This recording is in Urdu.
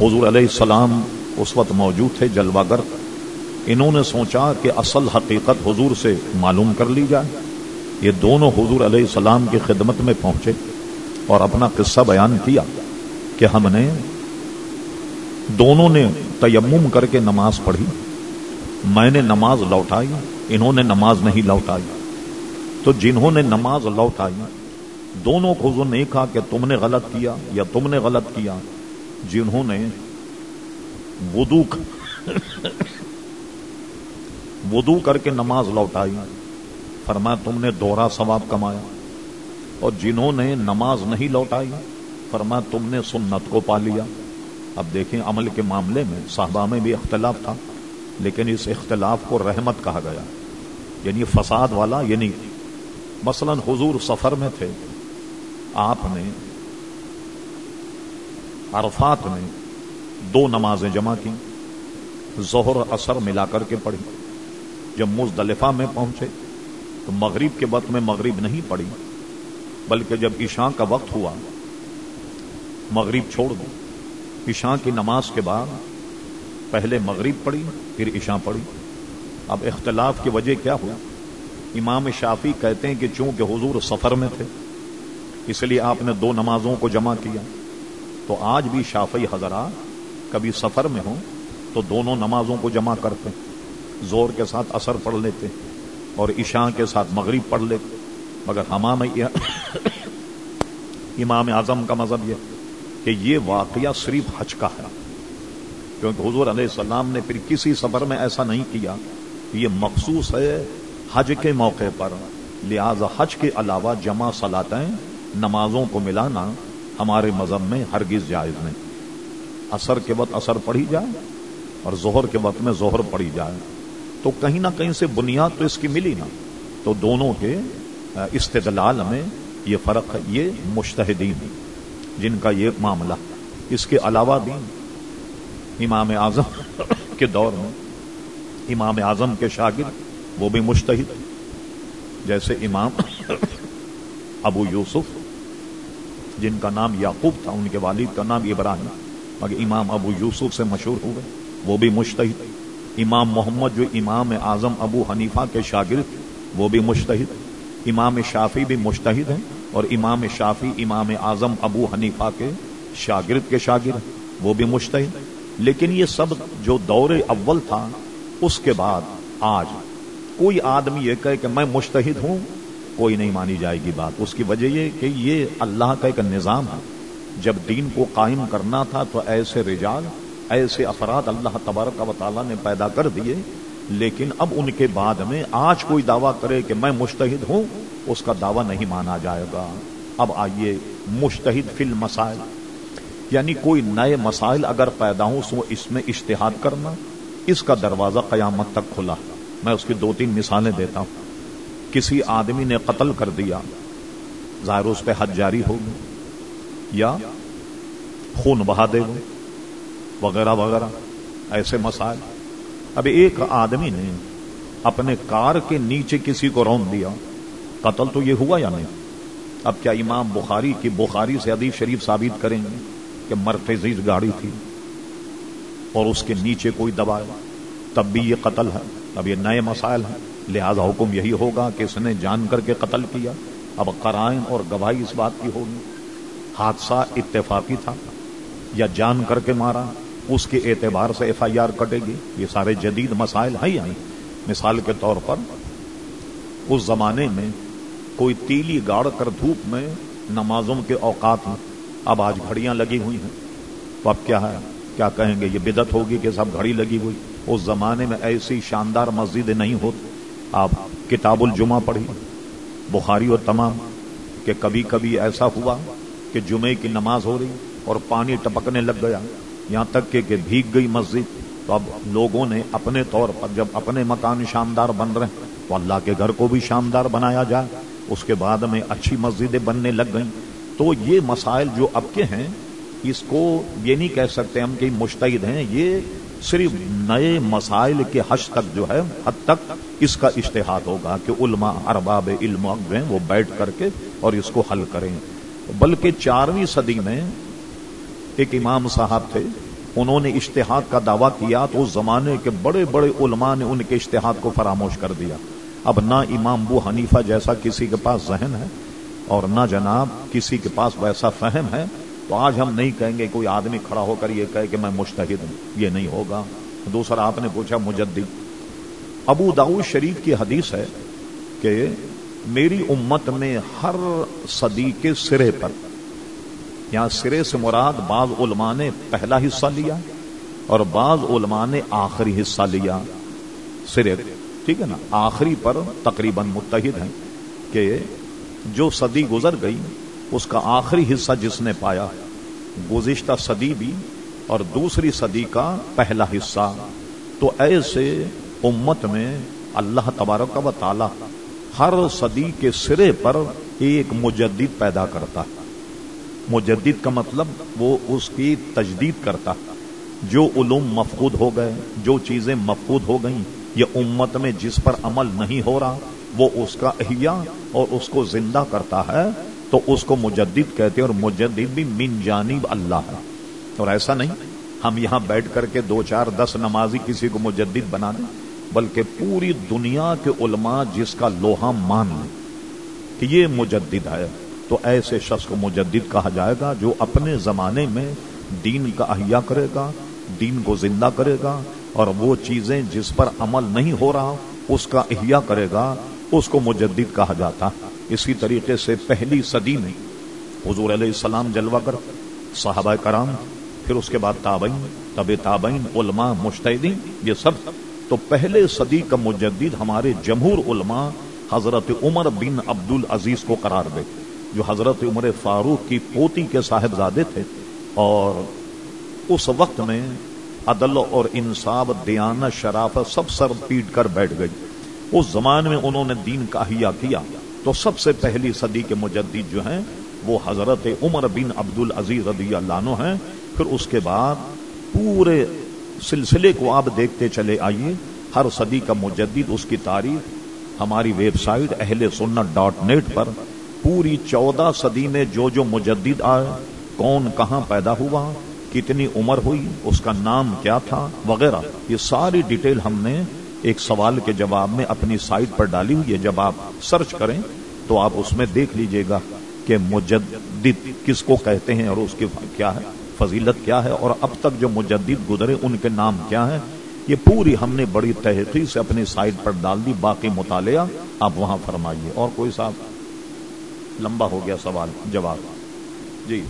حضور علیہ السلام اس وقت موجود تھے جلوہ گر انہوں نے سوچا کہ اصل حقیقت حضور سے معلوم کر لی جائے۔ یہ دونوں حضور علیہ السلام کی خدمت میں پہنچے اور اپنا قصہ بیان کیا کہ ہم نے دونوں نے تیمم کر کے نماز پڑھی۔ میں نے نماز لوٹائی، انہوں نے نماز نہیں لوٹائی۔ تو جنہوں نے نماز لوٹائی، دونوں کو حضور نے کہا کہ تم نے غلط کیا یا تم نے غلط کیا۔ جنہوں نے وضو وضو کر کے نماز لوٹائی۔ فرمایا، تم نے دوہرا ثواب کمایا اور جنہوں نے نماز نہیں لوٹائی، فرمایا، تم نے سنت کو پا لیا۔ اب دیکھیں عمل کے معاملے میں صحابہ میں بھی اختلاف تھا، لیکن اس اختلاف کو رحمت کہا گیا۔ یعنی فساد والا یعنی مثلا حضور سفر میں تھے، آپ نے عرفات میں دو نمازیں جمع کی ظہر اثر ملا کر کے پڑھی۔ جب مزدلفہ میں پہنچے تو مغرب کے وقت میں مغرب نہیں پڑی بلکہ جب عشاء کا وقت ہوا، مغرب چھوڑ دو۔ عشاء کی نماز کے بعد پہلے مغرب پڑی پھر عشاء پڑی اب اختلاف کی وجہ کیا ہوا؟ امام شافی کہتے ہیں کہ چونکہ حضور سفر میں تھے، اس لیے آپ نے دو نمازوں کو جمع کیا۔ تو آج بھی شافی حضرات کبھی سفر میں ہوں تو دونوں نمازوں کو جمع کرتے زور کے ساتھ اثر پڑھ لیتے اور عشاء کے ساتھ مغرب پڑھ لیتے مگر ہمام امام اعظم کا مذہب یہ کہ یہ واقعہ صرف حج کا ہے۔ کیونکہ حضور علیہ السلام نے پھر کسی سفر میں ایسا نہیں کیا، یہ مخصوص ہے حج کے موقع پر۔ لہذا حج کے علاوہ جمع سلاتیں نمازوں کو ملانا ہمارے مذہب میں ہرگز جائز نہیں۔ اثر کے وقت اثر پڑھی جائے اور زہر کے وقت میں زہر پڑھی جائے۔ تو کہیں نہ کہیں سے بنیاد تو اس کی ملی نا۔ تو دونوں کے استدلال میں یہ فرق ہے، یہ مشتحدین جن کا یہ معاملہ۔ اس کے علاوہ بھی امام اعظم کے دور میں، امام اعظم کے شاگرد، وہ بھی مشتحد جیسے امام ابو یوسف جن کا نام یعقوب تھا، ان کے والد کا نام ابراہیم۔ مگر امام ابو یوسف سے مشہور ہوئے وہ بھی مشتحد امام محمد جو امام اعظم ابو حنیفہ کے شاگرد وہ بھی مشتحد امام شافی بھی مشتحد ہیں اور امام شافی امام اعظم ابو حنیفہ کے شاگرد کے شاگرد وہ بھی مشتحد لیکن یہ سب جو دور اول تھا، اس کے بعد آج کوئی آدمی یہ کہے کہ میں مشتحد ہوں کوئی نہیں مانی جائے گی بات۔ اس کی وجہ یہ کہ یہ اللہ کا ایک نظام ہے۔ جب دین کو قائم کرنا تھا تو ایسے رجال، ایسے افراد اللہ تبارک و تعالیٰ نے پیدا کر دیے۔ لیکن اب ان کے بعد میں آج کوئی دعویٰ کرے کہ میں مشتحد ہوں، اس کا دعویٰ نہیں مانا جائے گا۔ اب آئیے مشتحد فی المسائل۔ یعنی کوئی نئے مسائل اگر پیدا ہوں سو اس میں اشتہاد کرنا۔ اس کا دروازہ قیامت تک کھلا۔ میں اس کی دو تین مثالیں دیتا ہوں۔ کسی آدمی نے قتل کر دیا، ظاہر اس پہ حد جاری ہوگی، یا خون بہا دے گا، وغیرہ وغیرہ، ایسے مسائل۔ اب ایک آدمی نے اپنے کار کے نیچے کسی کو رون دیا، قتل تو یہ ہوا یا نہیں؟ اب کیا امام بخاری کی بخاری سے ادیب شریف ثابت کریں گے کہ مرتزیز گاڑی تھی اور اس کے نیچے کوئی دبایا تب بھی یہ قتل ہے، اب یہ نئے مسائل ہیں۔ لہذا حکم یہی ہوگا کہ اس نے جان کر کے قتل کیا۔ اب قرائن اور گواہی اس بات کی ہوگی۔ حادثہ اتفاقی تھا۔ یا جان کر کے مارا۔ اس کے اعتبار سے ایف آئی آر کٹے گی۔ یہ سارے جدید مسائل ہیں یا مثال کے طور پر، اس زمانے میں کوئی تیلی گاڑ کر دھوپ میں نمازوں کے اوقات ہیں۔ اب آج گھڑیاں لگی ہوئی ہیں۔ تو اب کیا ہے؟ کیا کہیں گے؟ یہ بدت ہوگی کہ سب گھڑی لگی ہوئی۔ اس زمانے میں ایسی شاندار مسجدیں نہیں ہوتی۔ آپ کتاب الجمہ پڑھی۔ بخاری اور تمام کہ کبھی کبھی ایسا ہوا کہ جمعے کی نماز ہو رہی اور پانی ٹپکنے لگ گیا۔ یہاں تک کہ بھیگ گئی مسجد۔ تو اب لوگوں نے اپنے طور پر جب اپنے مکان شاندار بن رہے ہیں تو اللہ کے گھر کو بھی شاندار بنایا جائے۔ اس کے بعد میں اچھی مسجدیں بننے لگ گئیں۔ تو یہ مسائل جو اب کے ہیں، اس کو یہ نہیں کہہ سکتے ہم کہ مشتعد ہیں۔ یہ صرف نئے مسائل کے حج تک جو ہے، حد تک اس کا اشتہاد ہوگا کہ علماء ارباب علم ہیں وہ بیٹھ کر کے اور اس کو حل کریں۔ بلکہ چارویں صدی میں ایک امام صاحب تھے، انہوں نے اشتہاد کا دعویٰ کیا تو اس زمانے کے بڑے بڑے علماء نے ان کے اشتہاد کو فراموش کر دیا۔ اب نہ امام بو حنیفہ جیسا کسی کے پاس ذہن ہے اور نہ جناب کسی کے پاس ویسا فہم ہے تو آج ہم نہیں کہیں گے کوئی آدمی کھڑا ہو کر یہ کہے کہ میں مشتحد ہوں، یہ نہیں ہوگا۔ دوسرا آپ نے پوچھا، مجدد۔ ابو داؤ شریف کی حدیث ہے کہ میری امت میں ہر صدی کے سرے پر، یہاں سرے سے مراد بعض علماء نے پہلا حصہ لیا اور بعض علماء نے آخری حصہ لیا۔ سرے، ٹھیک ہے نا؟ آخری پر تقریباً متحد ہیں کہ جو صدی گزر گئی اس کا آخری حصہ جس نے پایا، گزشتہ صدی بھی اور دوسری صدی کا پہلا حصہ۔ تو ایسے امت میں اللہ تبارک و تعالی ہر صدی کے سرے پر ایک مجدد پیدا کرتا۔ ہے مجدد کا مطلب وہ اس کی تجدید کرتا۔ ہے جو علوم مفقود ہو گئے، جو چیزیں مفقود ہو گئیں، یہ امت میں جس پر عمل نہیں ہو رہا، وہ اس کا احیاء اور اس کو زندہ کرتا ہے۔ تو اس کو مجدد کہتے ہیں اور مجدد بھی من جانب اللہ ہے۔ اور ایسا نہیں، ہم یہاں بیٹھ کر کے دو چار دس نمازی کسی کو مجدد بنا دیں، بلکہ پوری دنیا کے علماء جس کا لوہا مان لیں کہ یہ مجدد ہے، تو ایسے شخص کو مجدد کہا جائے گا جو اپنے زمانے میں دین کا احیاء کرے گا، دین کو زندہ کرے گا، اور وہ چیزیں جس پر عمل نہیں ہو رہا، اس کا احیاء کرے گا، اس کو مجدد کہا جاتا۔ ہے اسی طریقے سے پہلی صدی میں حضور علیہ السلام جلوہ کر، صحابہ کرام، پھر اس کے بعد تابعین طب تابعین، علماء مشتدین یہ سب تو پہلے صدی کا مجدد ہمارے جمہور علماء حضرت عمر بن عبد العزیز کو قرار دے، جو حضرت عمر فاروق کی پوتی کے صاحبزادے تھے۔ اور اس وقت میں عدل اور انصاف، دیانت، شرافت سب سر پیٹ کر بیٹھ گئی۔ اس زمانے میں انہوں نے دین کا احیاء کیا۔ تو سب سے پہلی صدی کے مجدد جو ہیں، وہ حضرت عمر بن عبد العزیز رضی اللہ عنہ ہیں۔ پھر اس کے بعد پورے سلسلے کو آپ دیکھتے چلے آئیے۔ ہر صدی کا مجدد، اس کی تاریخ ہماری ویب سائٹ اہل سنت ڈاٹ نیٹ پر۔ پوری چودہ صدی میں جو جو مجدد آئے، کون کہاں پیدا ہوا، کتنی عمر ہوئی، اس کا نام کیا تھا، وغیرہ۔ یہ ساری ڈیٹیل ہم نے ایک سوال کے جواب میں اپنی سائٹ پر ڈالی ہوئی ہے۔ جب آپ سرچ کریں تو آپ اس میں دیکھ لیجیے گا کہ مجدد کس کو کہتے ہیں اور اس کی کیا ہے، فضیلت کیا ہے اور اب تک جو مجدد گزرے ان کے نام کیا ہے یہ پوری ہم نے بڑی تحقیق سے اپنی سائٹ پر ڈال دی، باقی مطالعہ آپ وہاں فرمائیے۔ اور کوئی صاحب، لمبا ہو گیا سوال، جواب۔ جی۔